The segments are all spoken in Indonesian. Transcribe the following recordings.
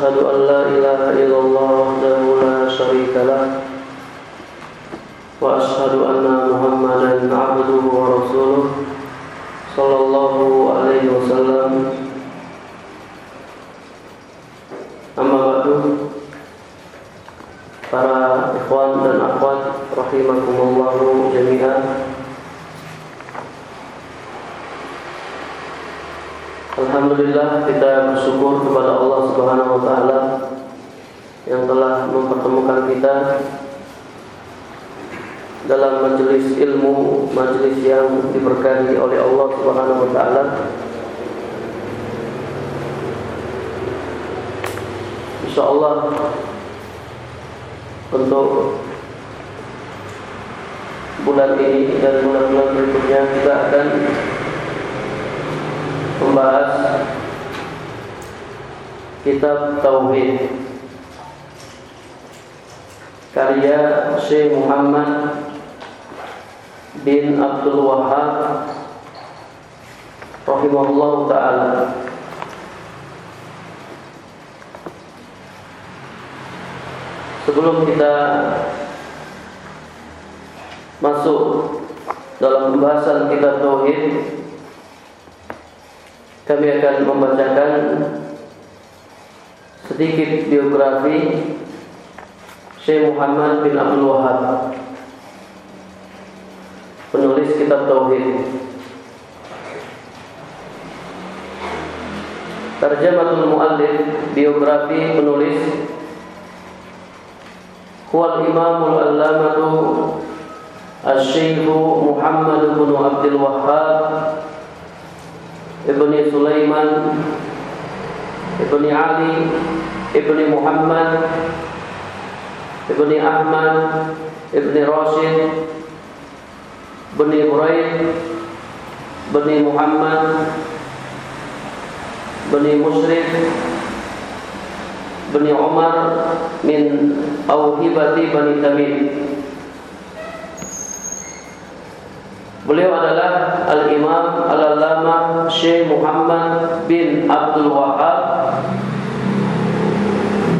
أشهد أن لا إله إلا الله وحده لا شريك له وأشهد أن محمدا عبده ورسوله صلى الله عليه وسلم أما بعد para ikhwan dan akhwat rahimakumullah Alhamdulillah kita bersyukur kepada Allah Subhanahu wa taala yang telah mempertemukan kita dalam majelis ilmu, majelis yang diberkahi oleh Allah Subhanahu wa taala. Insyaallah untuk bulan ini dan bulan-bulan berikutnya kita akan membahas kitab Tauhid. Karya Syekh Muhammad bin Abdul Wahab rahimahullah taala. Sebelum kita masuk dalam pembahasan kitab tauhid, kami akan membacakan sedikit biografi Syekh Muhammad bin Abdul Wahab. Penulis kitab tauhid. Tarjamatul Muallif biografi penulis Kual Imamul Allamatu Al-Syeikh Muhammad bin Abdul Wahab. Ibni Sulaiman Ibni Ali Ibni Muhammad Ibni Ahmad Ibni Rashid Ibni Buraid Ibni Muhammad Ibni Musrif Ibni Umar min Auhibati Bani Tamim. Beliau adalah Al-Imam Al-Allama Syekh Muhammad bin Abdul Wahab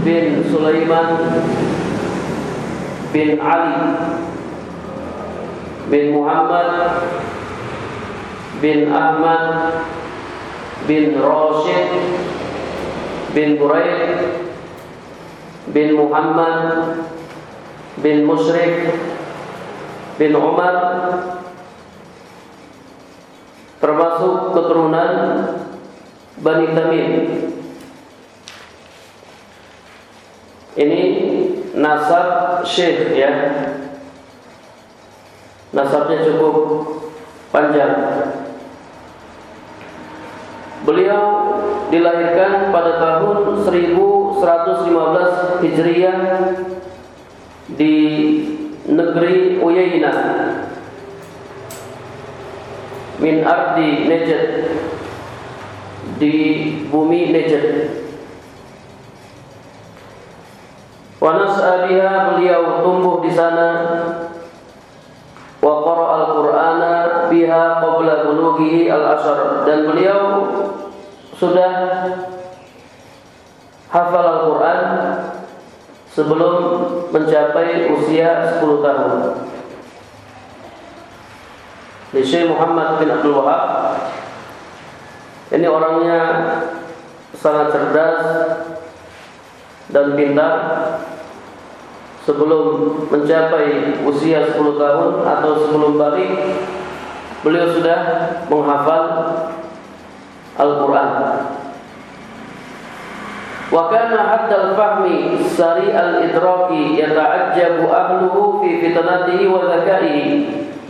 bin Sulaiman bin Ali bin Muhammad bin Ahmad bin Rashid bin Buraid bin Muhammad bin Musyrik bin Umar termasuk keturunan Bani Tamim. Ini nasab syekh ya. Nasabnya cukup panjang. Beliau dilahirkan pada tahun 1115 Hijriah di negeri Uyainah min ardi Najd di bumi Najd wa nas'abiha beliau tumbuh di sana. Wa qara al-Qur'ana biha qabla bulughihi al-ashar dan beliau sudah hafal Al-Quran sebelum mencapai usia 10 tahun. Di Syekh Muhammad bin Abdul Wahab. Ini orangnya sangat cerdas dan pintar. Sebelum mencapai usia 10 tahun atau sebelum balik beliau sudah menghafal Al-Quran. Wa kana hatta al-fahmi sari al-idraki yata'ajjabu ahluhu fi fitnatihi wa zakaihi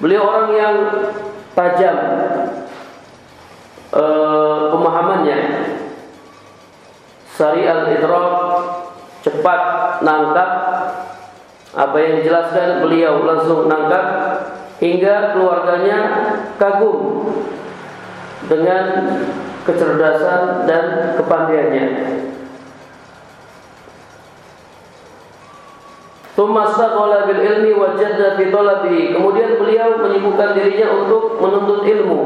Beliau orang yang tajam uh, pemahamannya. Sari al-idrak cepat nangkap apa yang dijelaskan beliau langsung nangkap hingga keluarganya kagum dengan kecerdasan dan kepandaiannya. Tumasaqala bil ilmi wa jadda fi. Kemudian beliau menyibukkan dirinya untuk menuntut ilmu.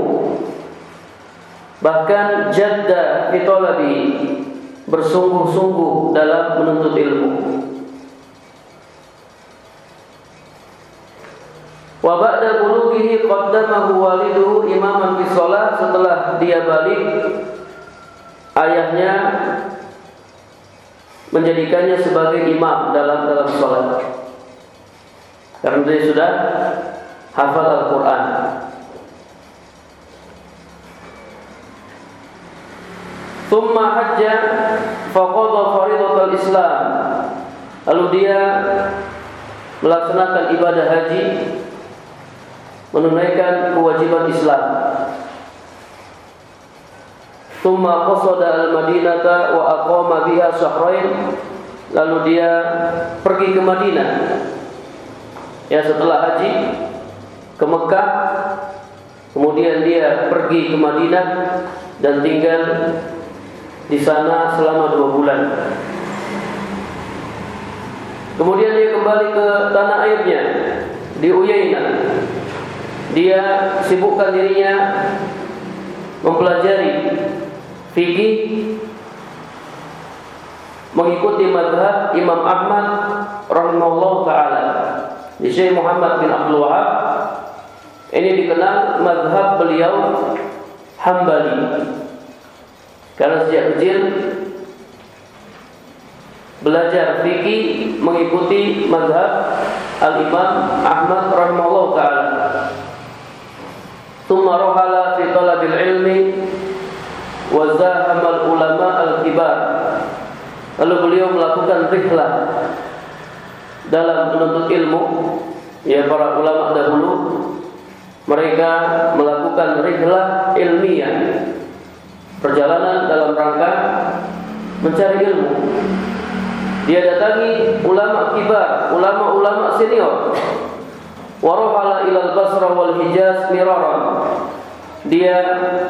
Bahkan jadda fi bersungguh-sungguh dalam menuntut ilmu. Wa ba'da bulughihi qaddamahu waliduhu imaman fi shalah setelah dia balik ayahnya menjadikannya sebagai imam dalam dalam sholat. Karena dia sudah hafal Al-Quran. Thumma hajja faqadha faridatul Islam. Lalu dia melaksanakan ibadah haji menunaikan kewajiban Islam. Thumma qasada al-Madinata wa aqama biha syahrain. Lalu dia pergi ke Madinah. Ya setelah haji ke Mekah, kemudian dia pergi ke Madinah dan tinggal di sana selama dua bulan. Kemudian dia kembali ke tanah airnya di Uyainah. Dia sibukkan dirinya mempelajari fikih mengikuti madhab Imam Ahmad rahimahullah taala. Syekh Muhammad bin Abdul Wahab ini dikenal madhab beliau Hambali. Karena sejak kecil belajar fikih mengikuti madhab Al Imam Ahmad rahimahullah taala. Tsumma rahala fi talabil ilmi wazahamal ulama al-kibar. Lalu beliau melakukan rihlah dalam menuntut ilmu. Ya para ulama dahulu mereka melakukan rihlah ilmiah. Perjalanan dalam rangka mencari ilmu. Dia datangi ulama kibar ulama-ulama senior. Warohala ilal basra wal hijaz miraran. Dia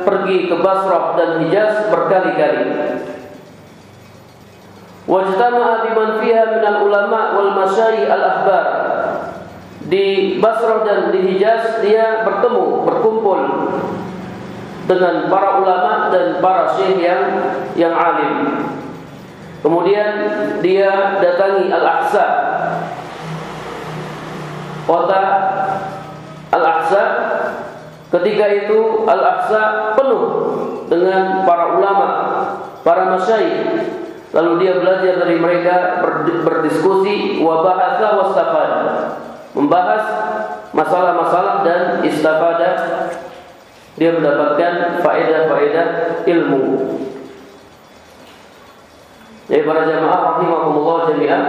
pergi ke Basrah dan Hijaz berkali-kali. Wajtama'a biman fiha minal ulama wal masyayikh al ahbar. Di Basrah dan di Hijaz dia bertemu, berkumpul dengan para ulama dan para syekh yang yang alim. Kemudian dia datangi Al-Aqsa kota Al-Aqsa ketika itu Al-Aqsa penuh dengan para ulama, para masyayikh. Lalu dia belajar dari mereka berdiskusi wa wastafada. Membahas masalah-masalah dan istifada dia mendapatkan faedah-faedah ilmu. Jadi para jamaah rahimahumullah jami'an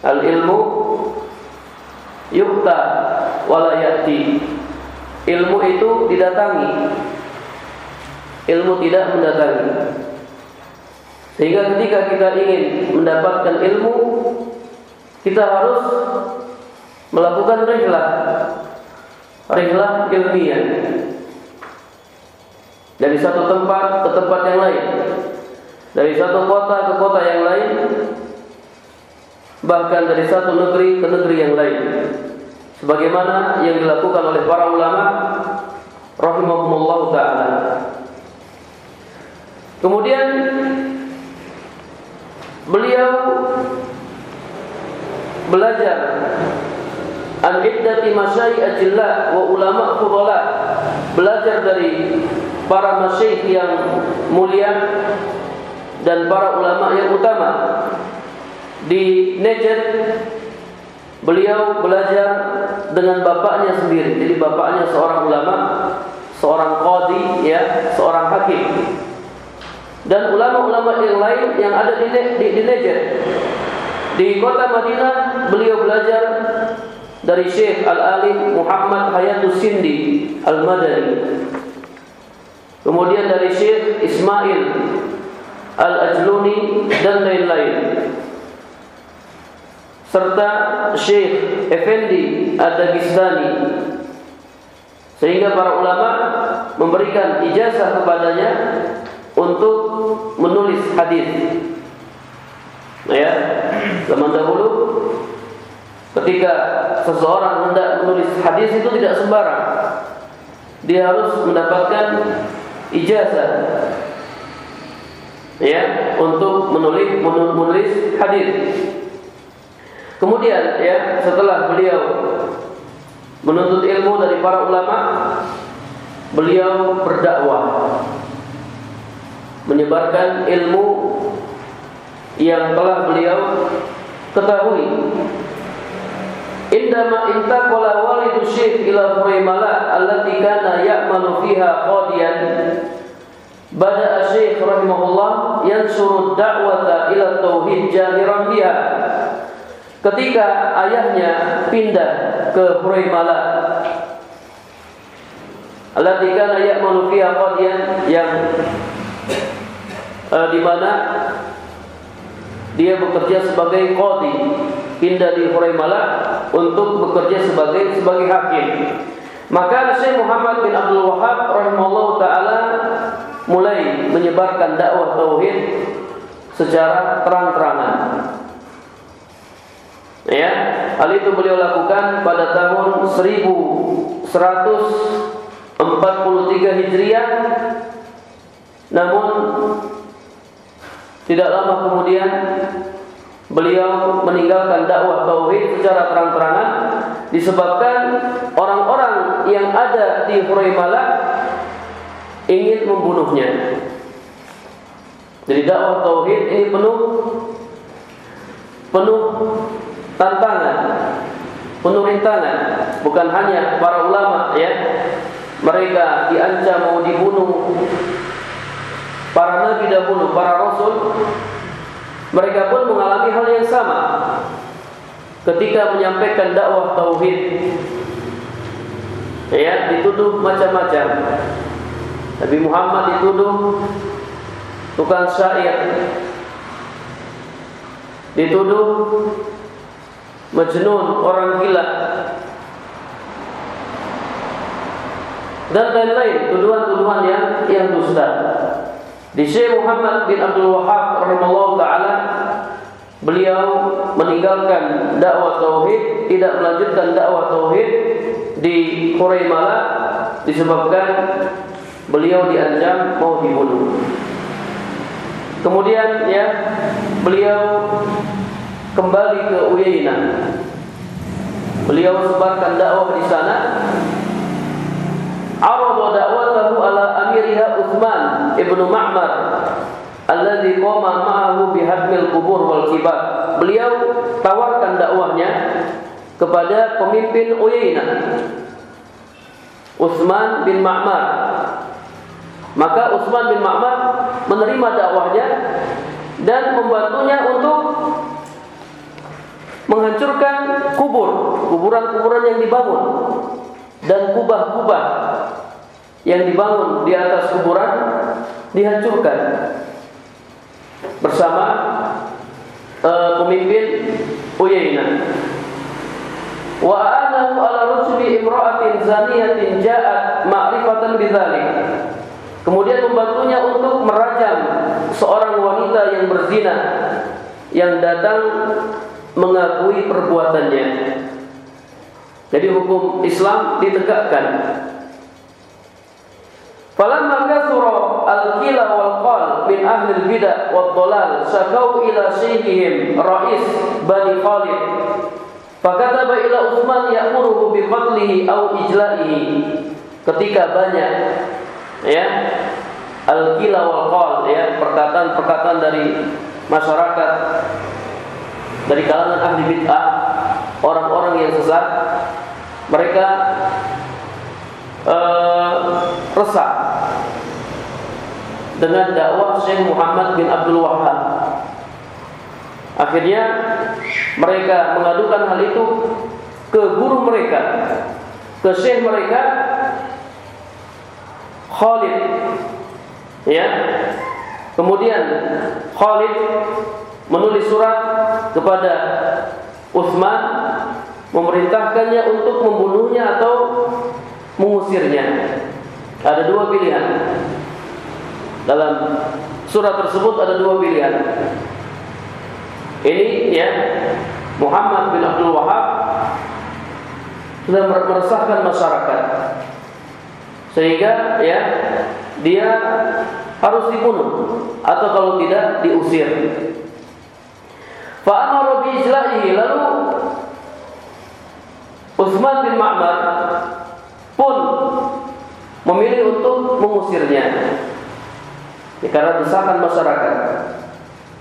al-ilmu yukta walayati ilmu itu didatangi. Ilmu tidak mendatangi. Sehingga ketika kita ingin mendapatkan ilmu kita harus melakukan rihlah. Rihlah ilmiah. Dari satu tempat ke tempat yang lain. Dari satu kota ke kota yang lain. Bahkan dari satu negeri ke negeri yang lain sebagaimana yang dilakukan oleh para ulama rahimahumullah taala. Kemudian beliau belajar an iddati masyayikh ajilla wa ulama fudala. Belajar dari para masyayikh yang mulia dan para ulama yang utama. Di Najd beliau belajar dengan bapaknya sendiri. Jadi bapaknya seorang ulama, seorang qadi ya, seorang hakim. Dan ulama-ulama yang lain yang ada di di, di Najd. Di kota Madinah beliau belajar dari Syekh Al-Alim Muhammad Hayatus Sindi Al-Madani. Kemudian dari Syekh Ismail Al-Ajluni dan lain-lain. Serta Syekh Effendi Ad-Dagistani. Sehingga para ulama memberikan ijazah kepadanya untuk menulis hadis. Nah ya, zaman dahulu ketika seseorang hendak menulis hadis itu tidak sembarang. Dia harus mendapatkan ijazah ya untuk menulis menulis hadis. Kemudian ya setelah beliau menuntut ilmu dari para ulama, beliau berdakwah. Menyebarkan ilmu yang telah beliau ketahui. Indama intaqala walidu syekh ila Huraimala allati kana ya'malu fiha qadiyan. Bada Syekh rahimahullah yansuru da'wata ila tauhid jahiran biha Ketika ayahnya pindah ke Huraimala allati kana ya'malu fiha yang uh, di mana dia bekerja sebagai qadi, pindah di Huraimala untuk bekerja sebagai sebagai hakim. Maka Syekh Muhammad bin Abdul Wahab rahimahullah taala mulai menyebarkan dakwah tauhid secara terang-terangan. Ya, hal itu beliau lakukan pada tahun 1143 Hijriah. Namun tidak lama kemudian beliau meninggalkan dakwah tauhid secara terang-terangan disebabkan orang-orang yang ada di Huraimala ingin membunuhnya. Jadi dakwah tauhid ini penuh penuh tantangan, penuh rintangan. Bukan hanya para ulama ya, mereka diancam mau dibunuh para nabi dahulu, para rasul, mereka pun mengalami hal yang sama ketika menyampaikan dakwah tauhid. Ya, dituduh macam-macam. Nabi Muhammad dituduh tukang syair. Dituduh majnun, orang gila. Dan lain-lain tuduhan-tuduhan yang yang dusta. Di Syekh Muhammad bin Abdul Wahab rahimahullah taala beliau meninggalkan dakwah tauhid, tidak melanjutkan dakwah tauhid di Quraimala disebabkan beliau diancam mau dibunuh. Kemudian ya beliau kembali ke Uyainah. Beliau sebarkan dakwah di sana arada da'watahu ala amiriha Uthman ibnu Ma'mar alladhi qama ma'ahu bihadmil kubur wal kibar. Beliau tawarkan dakwahnya kepada pemimpin Uyainah Utsman bin Ma'mar. Maka Utsman bin Ma'mar menerima dakwahnya dan membantunya untuk menghancurkan kubur, kuburan-kuburan yang dibangun dan kubah-kubah yang dibangun di atas kuburan dihancurkan bersama uh, pemimpin Uyainah. Wa anahu ala rusuli imra'atin zaniyatin ja'at ma'rifatan bidzalik. Kemudian membantunya untuk merajam seorang wanita yang berzina yang datang mengakui perbuatannya. Jadi hukum Islam ditegakkan. Falamma kathura al-qila wal qal min ahli al-bid'ah wad dhalal sakau ila shaykhihim rais Bani Khalid fakataba ila Utsman ya'muruhu bi qatlihi aw ijla'ihi ketika banyak ya al-qila wal qal ya perkataan-perkataan dari masyarakat dari kalangan ahli bid'ah orang-orang yang sesat mereka uh, resah dengan dakwah Syekh Muhammad bin Abdul Wahab. Akhirnya mereka mengadukan hal itu ke guru mereka, ke syekh mereka Khalid. Ya. Kemudian Khalid menulis surat kepada Utsman memerintahkannya untuk membunuhnya atau mengusirnya. Ada dua pilihan. Dalam surat tersebut ada dua pilihan. Ini ya Muhammad bin Abdul Wahab sudah meresahkan masyarakat sehingga ya dia harus dibunuh atau kalau tidak diusir. Fa'amara bi lalu Utsman bin Ma'mar pun memilih untuk mengusirnya. Ya, karena desakan masyarakat.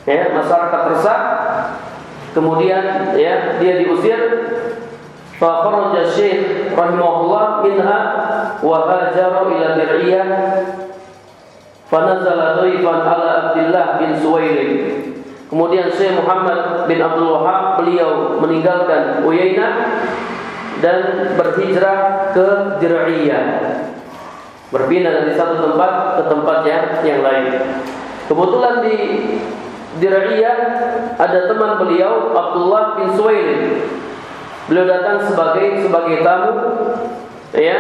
Ya, masyarakat resah. Kemudian ya dia diusir. Fa kharaja Syekh rahimahullah minha wa hajara ila Dir'iyah. Fa nazala ala Abdullah bin Suwailim. Kemudian Syekh Muhammad bin Abdul Wahab beliau meninggalkan Uyainah dan berhijrah ke Dir'iyah. Berpindah dari satu tempat ke tempat yang, lain. Kebetulan di Dir'iyah ada teman beliau Abdullah bin Suwaili. Beliau datang sebagai sebagai tamu ya.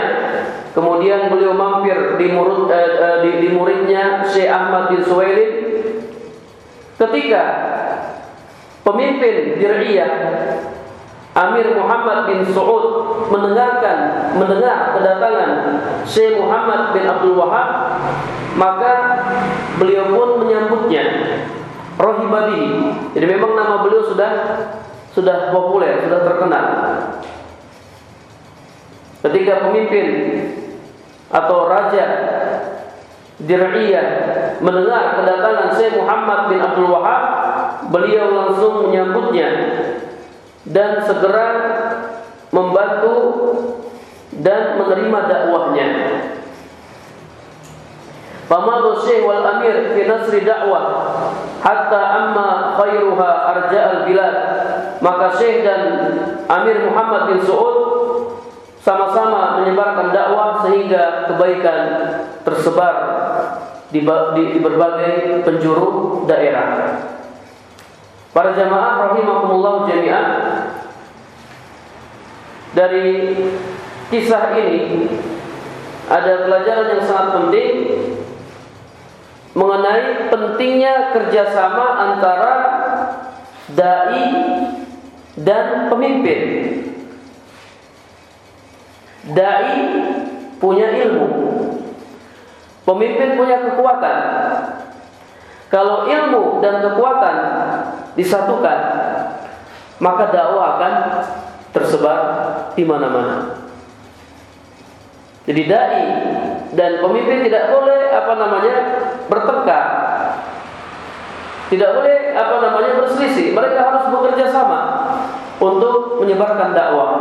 Kemudian beliau mampir di murid eh, eh, di, di muridnya Syekh Ahmad bin Suwaili. Ketika pemimpin Dir'iyah Amir Muhammad bin Saud mendengarkan mendengar kedatangan Syekh Muhammad bin Abdul Wahab maka beliau pun menyambutnya. Rohibadi. Jadi memang nama beliau sudah sudah populer sudah terkenal. Ketika pemimpin atau raja Dir'iyah mendengar kedatangan Syekh Muhammad bin Abdul Wahab beliau langsung menyambutnya dan segera membantu dan menerima dakwahnya. Famadu Syekh wal Amir fi nasri dakwah hatta amma khairuha arja'al bilad. Maka Syekh dan Amir Muhammad bin Saud sama-sama menyebarkan dakwah sehingga kebaikan tersebar di, di, di berbagai penjuru daerah. Para jamaah rahimakumullah jami'an dari kisah ini ada pelajaran yang sangat penting mengenai pentingnya kerjasama antara dai dan pemimpin. Dai punya ilmu, pemimpin punya kekuatan. Kalau ilmu dan kekuatan disatukan, maka dakwah akan tersebar di mana-mana. Jadi dai dan pemimpin tidak boleh apa namanya bertengkar. Tidak boleh apa namanya berselisih. Mereka harus bekerja sama untuk menyebarkan dakwah.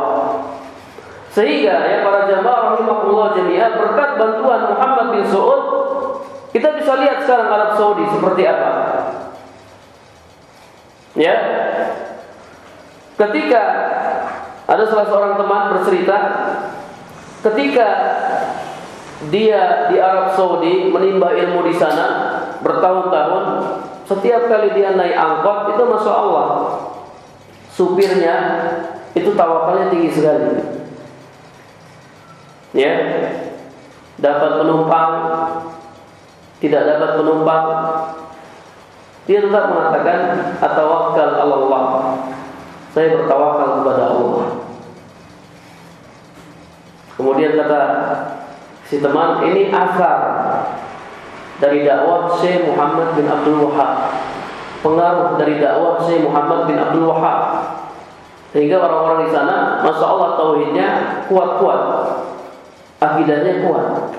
Sehingga ya para jamaah rahimahullah jami'ah berkat bantuan Muhammad bin Saud kita bisa lihat sekarang Arab Saudi seperti apa. Ya. Ketika ada salah seorang teman bercerita ketika dia di Arab Saudi menimba ilmu di sana bertahun-tahun, setiap kali dia naik angkot itu masya Allah supirnya itu tawakalnya tinggi sekali. Ya, dapat penumpang, tidak dapat penumpang, dia tetap mengatakan atawakal Allah. Saya bertawakal kepada Allah. Kemudian kata si teman, ini asar dari dakwah Syekh Muhammad bin Abdul Wahab. Pengaruh dari dakwah Syekh Muhammad bin Abdul Wahab. Sehingga orang-orang di sana, masya Allah tauhidnya kuat-kuat, akidahnya kuat.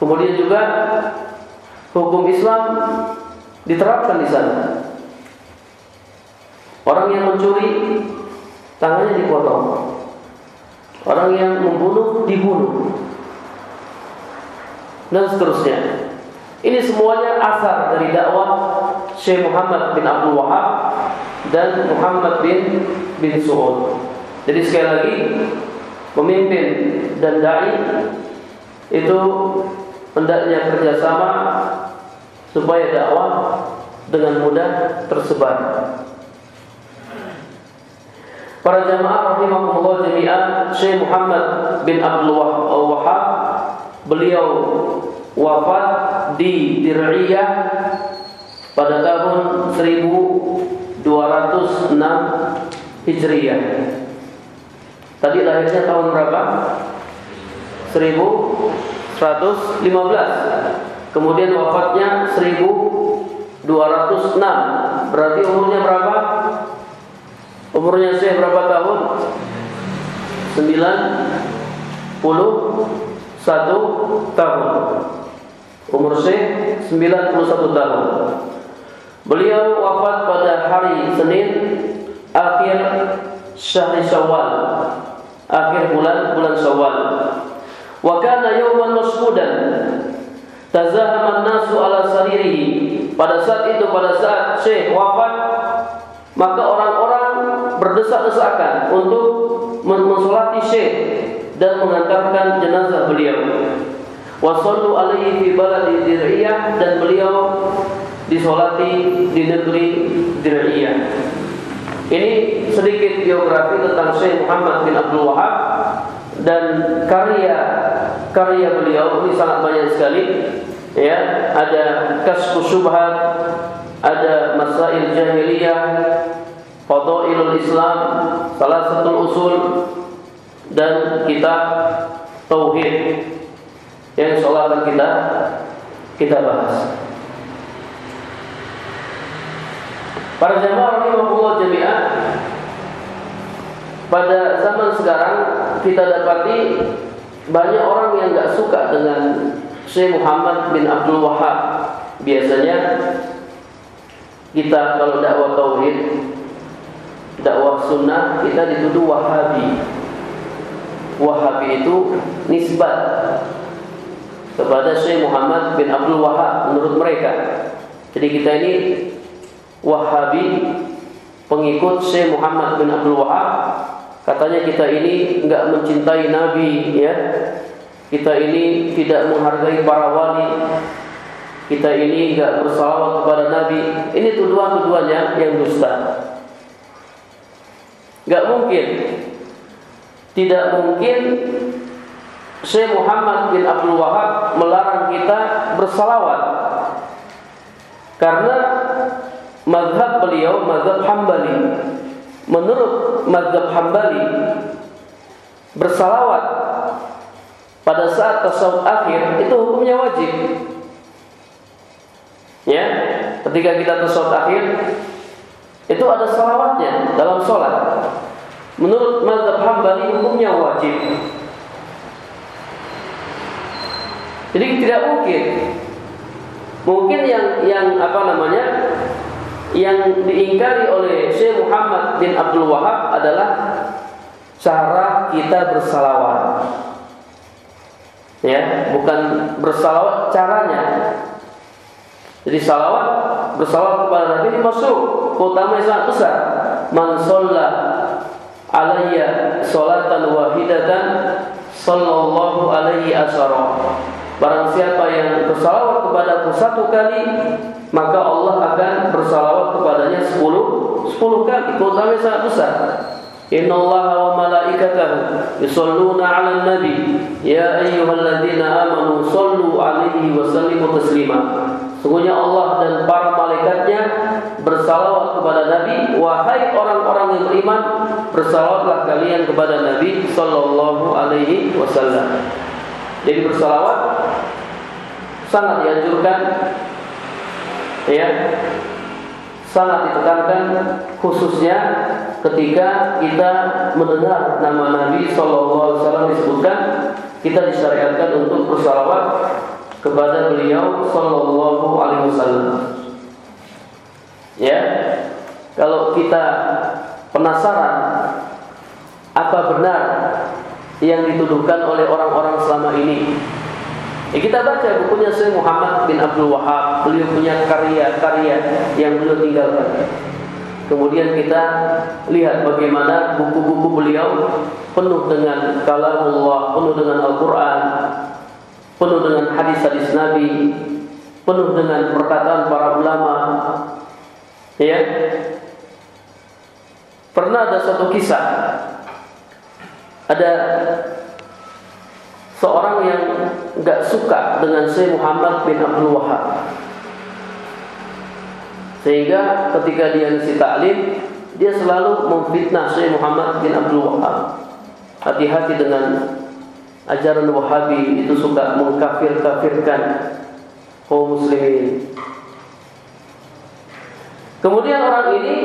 Kemudian juga hukum Islam diterapkan di sana. Orang yang mencuri tangannya dipotong. Orang yang membunuh dibunuh. Dan seterusnya. Ini semuanya asar dari dakwah Syekh Muhammad bin Abdul Wahab dan Muhammad bin bin Su'ud. Jadi sekali lagi pemimpin dan dai itu hendaknya kerjasama supaya dakwah dengan mudah tersebar. Para jamaah rahimahumullah jami'an, Syekh Muhammad bin Abdul Wahab beliau wafat di Dir'iyah pada tahun 1206 Hijriah. Tadi lahirnya tahun berapa? 1115. Kemudian wafatnya 1206. Berarti umurnya berapa? Umurnya saya berapa tahun? 91 tahun. Umur saya 91 tahun. Beliau wafat pada hari Senin akhir Syahri Syawal. Akhir bulan bulan Syawal. Wa kana yawman mashudan. Tazahama nasu ala saririhi. Pada saat itu pada saat Syekh wafat maka orang-orang berdesak-desakan untuk mensolati Syekh dan mengantarkan jenazah beliau. Wasallu alaihi fi baladi Dir'iyah dan beliau disolati di negeri Dir'iyah. Ini sedikit biografi tentang Syekh Muhammad bin Abdul Wahab dan karya karya beliau ini sangat banyak sekali. Ya, ada Kasfu Syubhat, ada Masail Jahiliyah, Fadailul Islam, salah satu usul dan kitab Tauhid yang insyaallah akan kita kita bahas. Para jamaah rahimahullah jami'ah pada zaman sekarang kita dapati banyak orang yang nggak suka dengan Syekh Muhammad bin Abdul Wahab. Biasanya kita kalau dakwah tauhid dakwah sunnah kita dituduh wahabi wahabi itu nisbat kepada Syekh Muhammad bin Abdul Wahab menurut mereka jadi kita ini wahabi pengikut Syekh Muhammad bin Abdul Wahab katanya kita ini enggak mencintai Nabi ya. Kita ini tidak menghargai para wali. Kita ini enggak bersalawat kepada Nabi. Ini tuduhan-tuduhannya yang dusta. Gak mungkin. Tidak mungkin Syekh Muhammad bin Abdul Wahab melarang kita bersalawat. Karena Mazhab beliau Mazhab Hambali Menurut Mazhab Hambali Bersalawat Pada saat tasawuf akhir Itu hukumnya wajib Ya Ketika kita tasawuf akhir itu ada salawatnya dalam sholat. Menurut mazhab Hambali hukumnya wajib. Jadi tidak mungkin. Mungkin yang yang apa namanya? Yang diingkari oleh Syekh Muhammad bin Abdul Wahab adalah cara kita bersalawat. Ya, bukan bersalawat caranya. Jadi salawat bersalawat kepada Nabi masuk keutamaan yang sangat besar. Man alayya salatan wahidatan sallallahu alaihi asyara. Barang siapa yang bersalawat kepadaku satu kali, maka Allah akan bersalawat kepadanya sepuluh sepuluh kali. Keutamaan sangat besar. Inna Allah wa malaikatahu yusalluna 'alan nabi ya ayyuhalladzina amanu sallu 'alaihi wa sallimu taslima. Sungguhnya Allah dan para malaikatnya bersalawat kepada Nabi, wahai orang-orang yang beriman, bersalawatlah kalian kepada Nabi sallallahu alaihi wasallam. Jadi bersalawat sangat dianjurkan ya. Sangat ditekankan khususnya ketika kita mendengar nama Nabi sallallahu alaihi wasallam disebutkan, kita disyariatkan untuk bersalawat kepada beliau sallallahu alaihi wasallam. Ya. Kalau kita penasaran apa benar yang dituduhkan oleh orang-orang selama ini. Ya, kita baca bukunya Syekh Muhammad bin Abdul Wahab. Beliau punya karya-karya yang beliau tinggalkan. Kemudian kita lihat bagaimana buku-buku beliau penuh dengan kalamullah, penuh dengan Al-Quran, penuh dengan hadis-hadis Nabi, penuh dengan perkataan para ulama. Ya, pernah ada satu kisah, ada seorang yang nggak suka dengan Syekh Muhammad bin Abdul Wahab. Sehingga ketika dia ngisi taklim, dia selalu memfitnah Syekh Muhammad bin Abdul Wahab. Hati-hati dengan ajaran Wahabi itu suka mengkafir-kafirkan kaum muslimin. Kemudian orang ini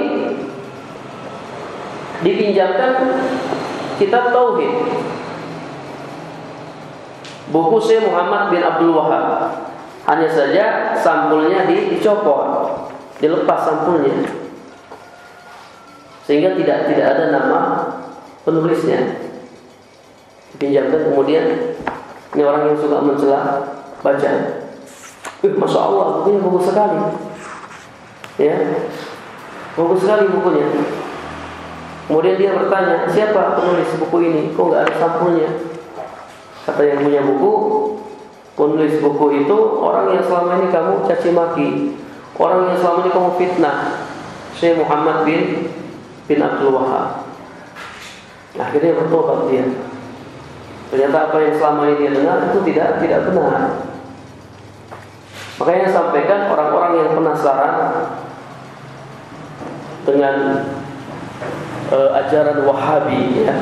dipinjamkan kitab tauhid. Buku Syekh Muhammad bin Abdul Wahab. Hanya saja sampulnya dicopot dilepas sampulnya. Sehingga tidak tidak ada nama penulisnya. Dipinjamkan kemudian ini orang yang suka mencela baca. Eh, masya Allah bukunya bagus sekali. Ya. Bagus sekali bukunya. Kemudian dia bertanya siapa penulis buku ini? Kok nggak ada sampulnya kata yang punya buku penulis buku itu orang yang selama ini kamu caci maki. Orang yang selama ini kamu fitnah. Syekh Muhammad bin bin Abdul Wahab Akhirnya bertobat dia. Ternyata apa yang selama ini dia dengar itu tidak tidak benar. Makanya sampaikan orang-orang yang penasaran dengan uh, ajaran Wahabi ya.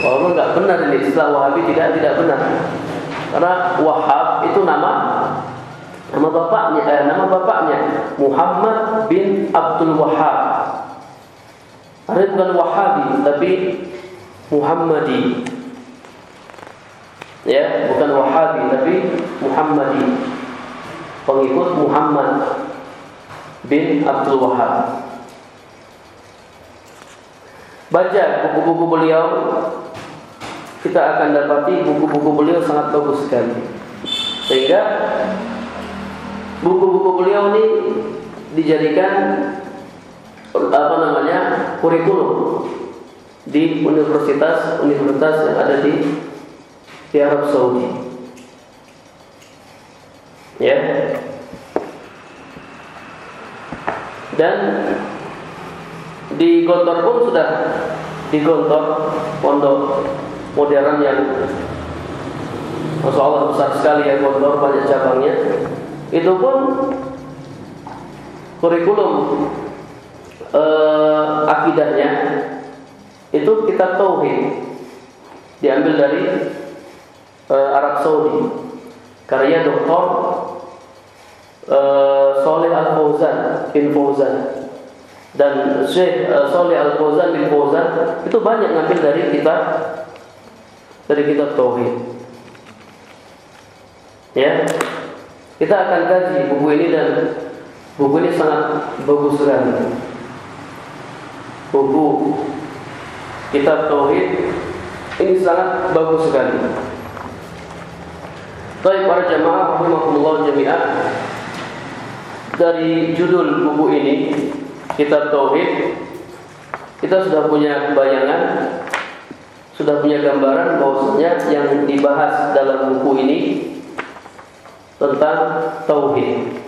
Walaupun nggak benar ini istilah Wahabi tidak tidak benar. Karena Wahab itu nama Nama bapaknya, eh, nama bapaknya Muhammad bin Abdul Wahab. Ada bukan Wahabi, tapi Muhammadi. Ya, bukan Wahabi, tapi Muhammadi. Pengikut Muhammad bin Abdul Wahab. Baca buku-buku beliau, kita akan dapati buku-buku beliau sangat bagus sekali. Sehingga buku-buku beliau ini dijadikan apa namanya kurikulum di universitas-universitas yang ada di di Arab Saudi. Ya. Dan di Gontor pun sudah di Gontor pondok modern yang Masya Allah besar sekali ya Gontor banyak cabangnya. Itu pun kurikulum eh, akidahnya itu kita tauhid. Diambil dari eh, Arab Saudi. Karya Dr. Eh, Soleh Al Fauzan bin Fauzan dan Syekh eh, Soleh Al Fauzan bin Fauzan itu banyak ngambil dari kita dari kitab tauhid ya kita akan kaji buku ini dan buku ini sangat bagus sekali. Buku kitab tauhid ini sangat bagus sekali. Baik para jamaah rahimakumullah jami'ah dari judul buku ini kitab tauhid kita sudah punya bayangan sudah punya gambaran bahwasanya yang dibahas dalam buku ini tentang tauhid.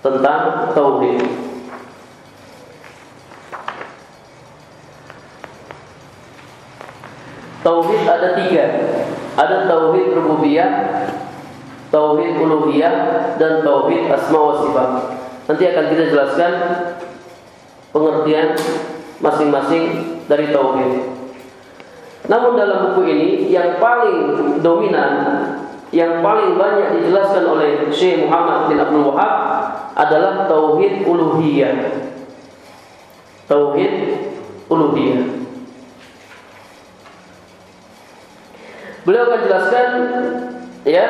Tentang tauhid. Tauhid ada tiga. Ada tauhid rububiyah, tauhid uluhiyah, dan tauhid asma wa sifat. Nanti akan kita jelaskan pengertian masing-masing dari tauhid. Namun dalam buku ini yang paling dominan yang paling banyak dijelaskan oleh Syekh Muhammad bin Abdul Wahab adalah tauhid uluhiyah. Tauhid uluhiyah. Beliau akan jelaskan ya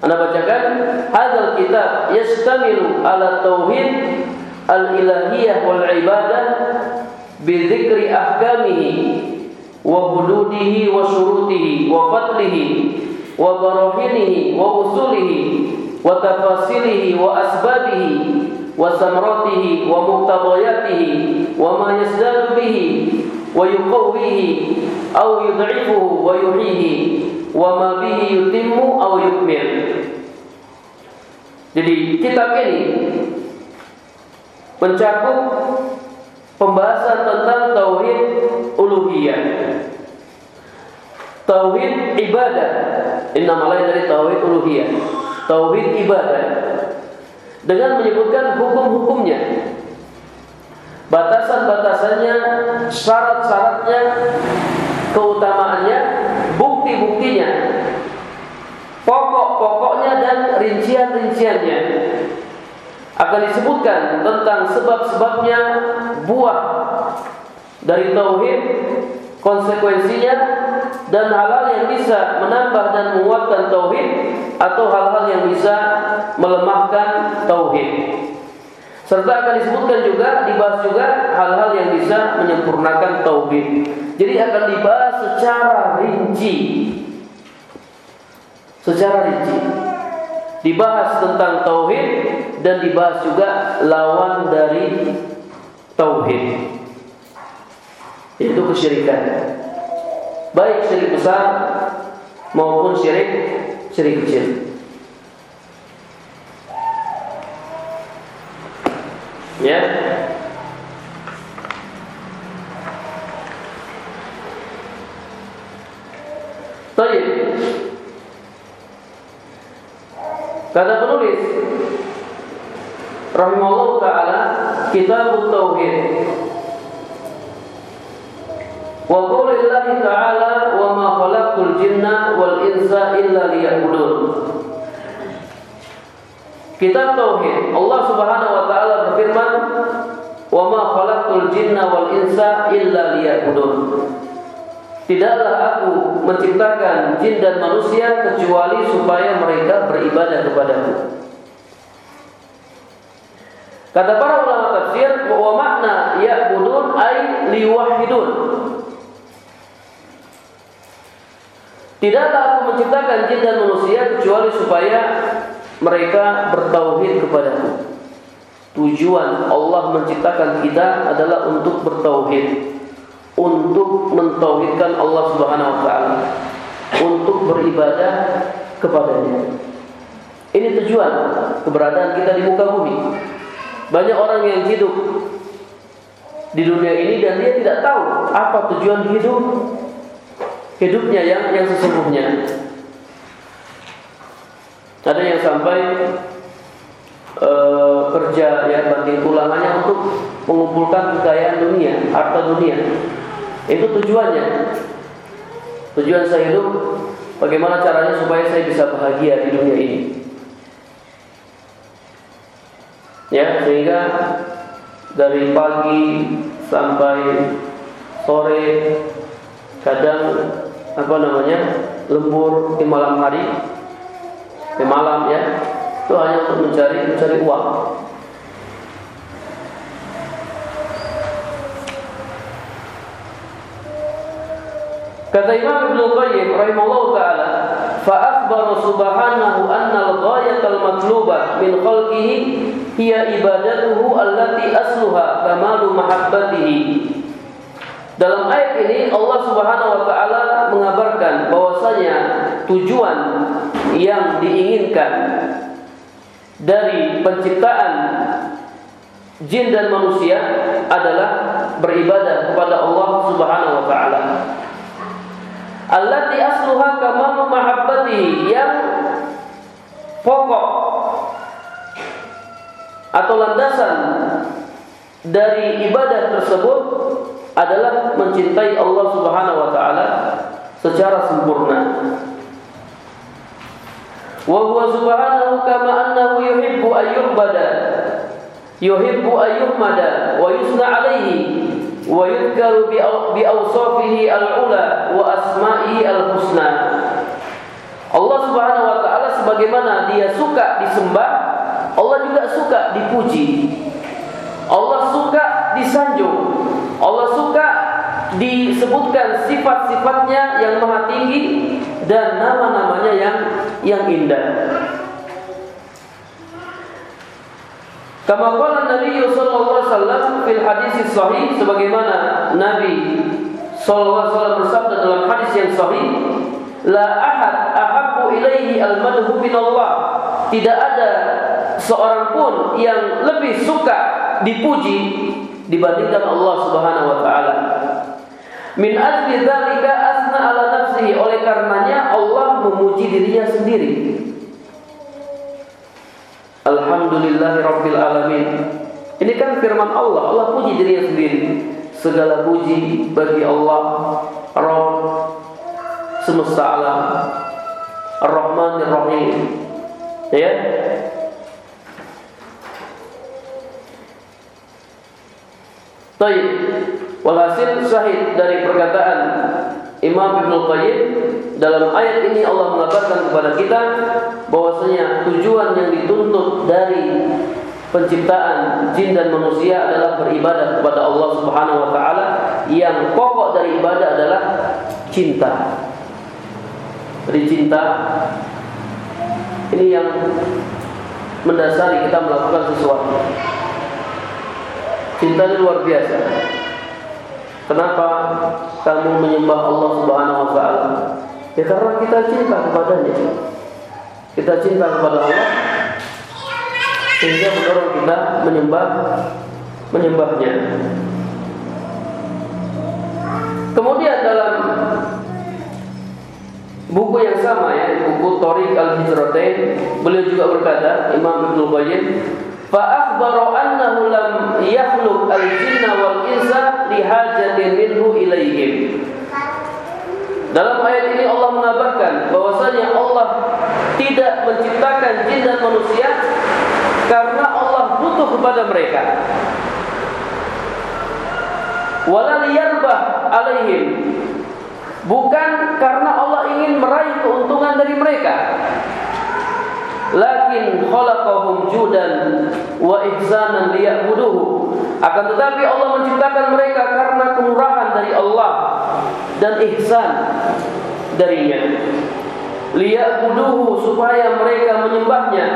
anda bacakan hadzal kitab yastamilu ala tauhid al-ilahiyah wal ibadah bi dzikri ahkamihi wa hududihi wa syurutihi wa fadlihi wa barahinihi wa usulihi wa tafasilihi wa asbabihi wa samratihi wa muqtadayatihi wa ma yazdadu bihi wa yuqawwihi aw yud'ifuhu wa yuhyihi wa ma bihi yutimmu aw yukmil. Jadi kitab ini mencakup pembahasan tentang tauhid uluhiyah. Tauhid ibadah. ini lain dari tauhid uluhiyah. Tauhid ibadah. Dengan menyebutkan hukum-hukumnya, batasan-batasannya, syarat-syaratnya, keutamaannya bukti-buktinya, pokok-pokoknya dan rincian-rinciannya akan disebutkan tentang sebab-sebabnya buah dari tauhid, konsekuensinya dan hal-hal yang bisa menambah dan menguatkan tauhid atau hal-hal yang bisa melemahkan tauhid. Serta akan disebutkan juga dibahas juga hal-hal yang bisa menyempurnakan tauhid. Jadi akan dibahas secara rinci. Secara rinci. Dibahas tentang tauhid dan dibahas juga lawan dari tauhid. Yaitu kesyirikan. Baik syirik besar maupun syirik syirik kecil. Ya Baik. Kata penulis rahimahullah taala kitab tauhid. Wa qaulillahi ta'ala wa ma khalaqtul jinna wal insa illa liya'budun. Kitab tauhid. Allah Subhanahu wa taala berfirman wa ma khalaqtul jinna wal insa illa liya'budun. Tidaklah aku menciptakan jin dan manusia kecuali supaya mereka beribadah kepadaku. Kata para ulama tafsir, wa makna ya'budun ay liwahidun. Tidaklah aku menciptakan jin dan manusia kecuali supaya mereka bertauhid kepadaku. Tujuan Allah menciptakan kita adalah untuk bertauhid untuk mentauhidkan Allah Subhanahu wa taala, untuk beribadah kepadanya. Ini tujuan keberadaan kita di muka bumi. Banyak orang yang hidup di dunia ini dan dia tidak tahu apa tujuan hidup hidupnya yang yang sesungguhnya. Ada yang sampai uh, kerja ya banting tulangannya untuk mengumpulkan kekayaan dunia, harta dunia. Itu tujuannya. Tujuan saya hidup bagaimana caranya supaya saya bisa bahagia di dunia ini. Ya, sehingga dari pagi sampai sore kadang apa namanya lembur di malam hari di malam ya itu hanya untuk mencari mencari uang. Kata Imam Ibnu Qayyim rahimahullah taala, fa akhbara subhanahu al-matlubah min khalqihi hiya ibadatuhu allati asluha kamalu mahabbatihi. Dalam ayat ini Allah Subhanahu wa taala mengabarkan bahwasanya tujuan yang diinginkan dari penciptaan jin dan manusia adalah beribadah kepada Allah Subhanahu wa taala allati asluha kama mahabbati yang pokok atau landasan dari ibadah tersebut adalah mencintai Allah Subhanahu wa taala secara sempurna. Wa huwa subhanahu kama annahu yuhibbu ayyubada yuhibbu ayyumada wa yusna alaihi wa yudkaru bi awsafihi al-ula wa asma'ihi al-husna. Allah Subhanahu wa sebagaimana dia suka disembah, Allah juga suka dipuji. Allah suka disanjung. Allah suka disebutkan sifat-sifatnya yang maha tinggi dan nama-namanya yang yang indah. Kama qala Nabi sallallahu alaihi wasallam fil hadis sahih sebagaimana Nabi sallallahu alaihi wasallam bersabda dalam hadis yang sahih, la ahad ilaihi al-madhu min Allah. Tidak ada seorang pun yang lebih suka dipuji dibandingkan Allah Subhanahu wa taala. Min ajli dzalika asna ala nafsihi oleh karenanya Allah memuji dirinya sendiri. Alhamdulillahirabbil alamin. Ini kan firman Allah, Allah puji dirinya sendiri. Segala puji bagi Allah, Rabb semesta alam, Ar-Rahmanir Rahim. Ya, Baik. Walhasil syahid dari perkataan Imam Ibn Qayyim dalam ayat ini Allah mengatakan kepada kita bahwasanya tujuan yang dituntut dari penciptaan jin dan manusia adalah beribadah kepada Allah Subhanahu wa taala yang pokok dari ibadah adalah cinta. Dari cinta ini yang mendasari kita melakukan sesuatu. Cinta ini luar biasa. Kenapa kamu menyembah Allah Subhanahu wa taala? Ya karena kita cinta kepadanya. Kita cinta kepada Allah sehingga mendorong kita menyembah menyembahnya. Kemudian dalam Buku yang sama ya, buku Tariq al-Hijratain, beliau juga berkata Imam Ibnu Bayyin, fa akhbara annahu lam yakhluq al-jinna wal insa li hajatin minhu ilaihim. Dalam ayat ini Allah mengabarkan bahwasanya Allah tidak menciptakan jin dan manusia karena Allah butuh kepada mereka. Wala yarbah alaihim Bukan karena Allah ingin meraih keuntungan dari mereka. Lakin khalaqahum judan wa ihsanan liya'buduhu. Akan tetapi Allah menciptakan mereka karena kemurahan dari Allah dan ihsan darinya. Liya'buduhu supaya mereka menyembahnya.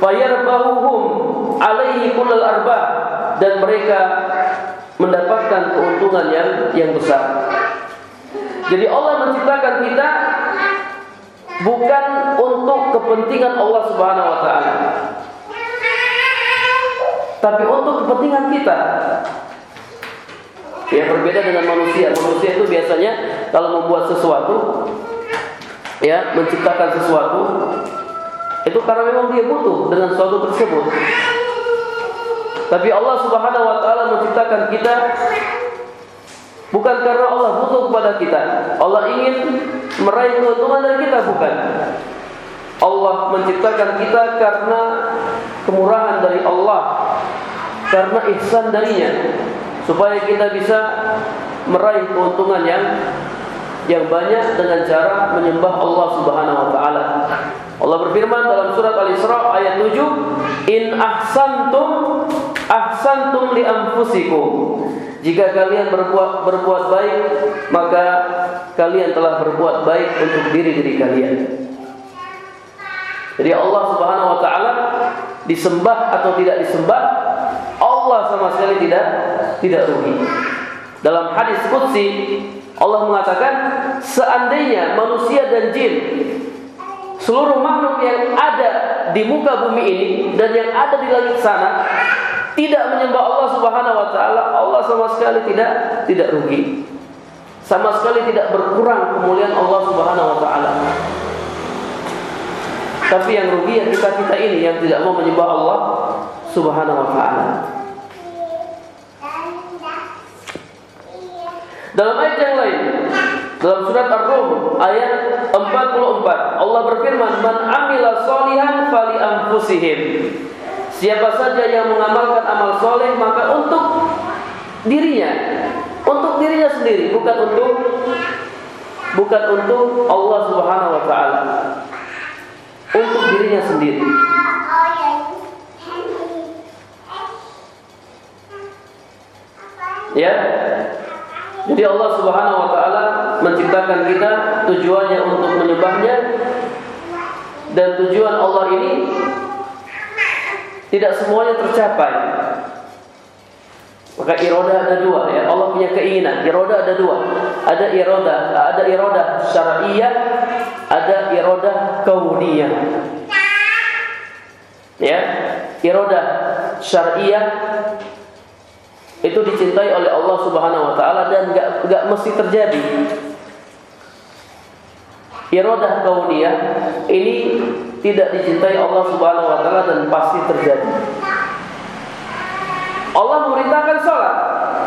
Fayarbahuhum alaihi kullal arba dan mereka mendapatkan keuntungan yang yang besar jadi Allah menciptakan kita bukan untuk kepentingan Allah Subhanahu wa taala. Tapi untuk kepentingan kita. Ya berbeda dengan manusia. Manusia itu biasanya kalau membuat sesuatu ya, menciptakan sesuatu itu karena memang dia butuh dengan sesuatu tersebut. Tapi Allah Subhanahu wa taala menciptakan kita Bukan karena Allah butuh kepada kita. Allah ingin meraih keuntungan dari kita bukan. Allah menciptakan kita karena kemurahan dari Allah, karena ihsan darinya, supaya kita bisa meraih keuntungan yang yang banyak dengan cara menyembah Allah Subhanahu wa taala. Allah berfirman dalam surat Al-Isra ayat 7, "In ahsantum ahsantum li anfusikum." Jika kalian berbuat berbuat baik, maka kalian telah berbuat baik untuk diri-diri kalian. Jadi Allah Subhanahu wa taala disembah atau tidak disembah, Allah sama sekali tidak tidak rugi. Dalam hadis qudsi Allah mengatakan seandainya manusia dan jin seluruh makhluk yang ada di muka bumi ini dan yang ada di langit sana tidak menyembah Allah Subhanahu wa taala, Allah sama sekali tidak tidak rugi. Sama sekali tidak berkurang kemuliaan Allah Subhanahu wa taala. Tapi yang rugi yang kita-kita ini yang tidak mau menyembah Allah Subhanahu wa taala. Dalam ayat yang lain, dalam surat Ar-Rum ayat 44, Allah berfirman, "Man amila sholihan fali anfusihim." Siapa saja yang mengamalkan amal soleh maka untuk dirinya, untuk dirinya sendiri, bukan untuk bukan untuk Allah Subhanahu wa taala. Untuk dirinya sendiri. Ya. Jadi Allah Subhanahu wa taala menciptakan kita tujuannya untuk menyembahnya dan tujuan Allah ini tidak semuanya tercapai. Maka iroda ada dua ya. Allah punya keinginan. Iroda ada dua. Ada iroda, ada iroda syar'iyah, ada iroda kauniyah. Ya, iroda syar'iyah itu dicintai oleh Allah Subhanahu wa taala dan enggak enggak mesti terjadi. Iroda kauniyah ini tidak dicintai Allah Subhanahu wa taala dan pasti terjadi. Allah memerintahkan sholat,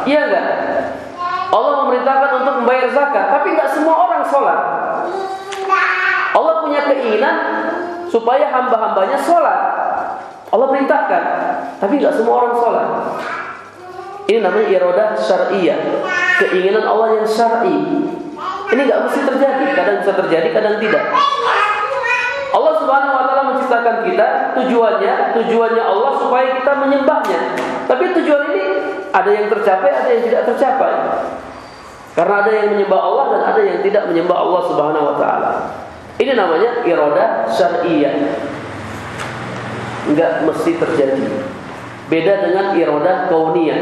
iya enggak? Allah memerintahkan untuk membayar zakat, tapi enggak semua orang sholat. Allah punya keinginan supaya hamba-hambanya sholat. Allah perintahkan, tapi enggak semua orang sholat. Ini namanya iroda syariah, keinginan Allah yang syar'i. Ini enggak mesti terjadi, kadang bisa terjadi, kadang tidak. Allah Subhanahu wa taala menciptakan kita tujuannya, tujuannya Allah supaya kita menyembahnya. Tapi tujuan ini ada yang tercapai, ada yang tidak tercapai. Karena ada yang menyembah Allah dan ada yang tidak menyembah Allah Subhanahu wa taala. Ini namanya iroda syariah. Enggak mesti terjadi. Beda dengan iroda kauniyah.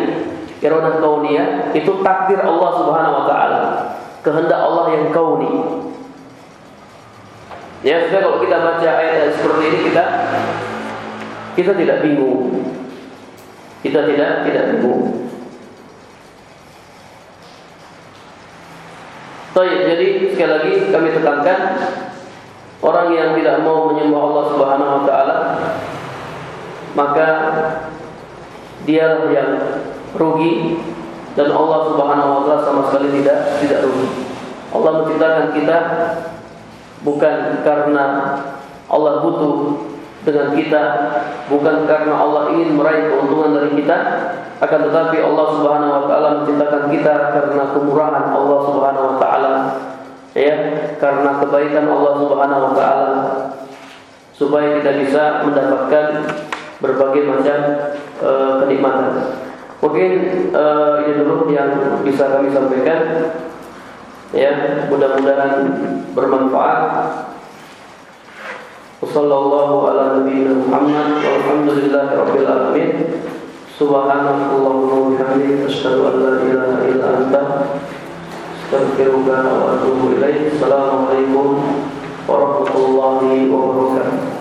Iroda kauniyah itu takdir Allah Subhanahu wa taala. Kehendak Allah yang kauni. Ya, sudah kalau kita baca ayat seperti ini kita kita tidak bingung. Kita tidak tidak bingung. Baik, jadi sekali lagi kami tekankan orang yang tidak mau menyembah Allah Subhanahu wa taala maka dia yang rugi dan Allah Subhanahu wa taala sama sekali tidak tidak rugi. Allah menciptakan kita bukan karena Allah butuh dengan kita bukan karena Allah ingin meraih keuntungan dari kita akan tetapi Allah Subhanahu wa taala menciptakan kita karena kemurahan Allah Subhanahu wa taala ya karena kebaikan Allah Subhanahu wa taala supaya kita bisa mendapatkan berbagai macam uh, kenikmatan. Mungkin uh, ini dulu yang bisa kami sampaikan. Ya mudah-mudahan bermanfaat. Wassallallahu ala nabiyina Muhammad walhamdulillahi rabbil alamin. Subhanallahumma wa bihamdika asyhadu an la ilaha illa anta astaghfiruka wa atubu ilaik Assalamualaikum warahmatullahi wabarakatuh